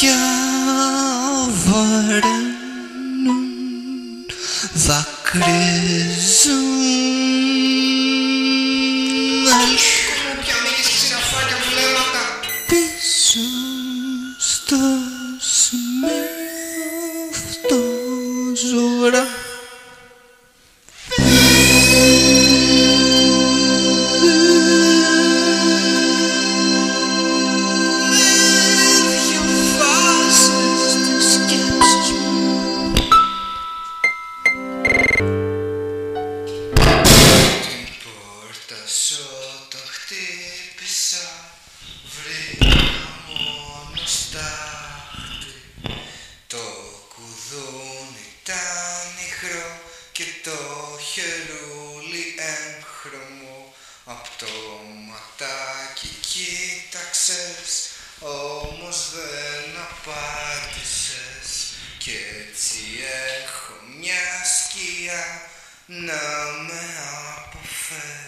μάτια βαραίνουν, δακρύζουν Πίσω στο σημείο αυτό ζουρά χερούλι έγχρωμο Απ' το ματάκι κοίταξες Όμως δεν απάντησες. Κι έτσι έχω μια σκιά να με αποφέρεις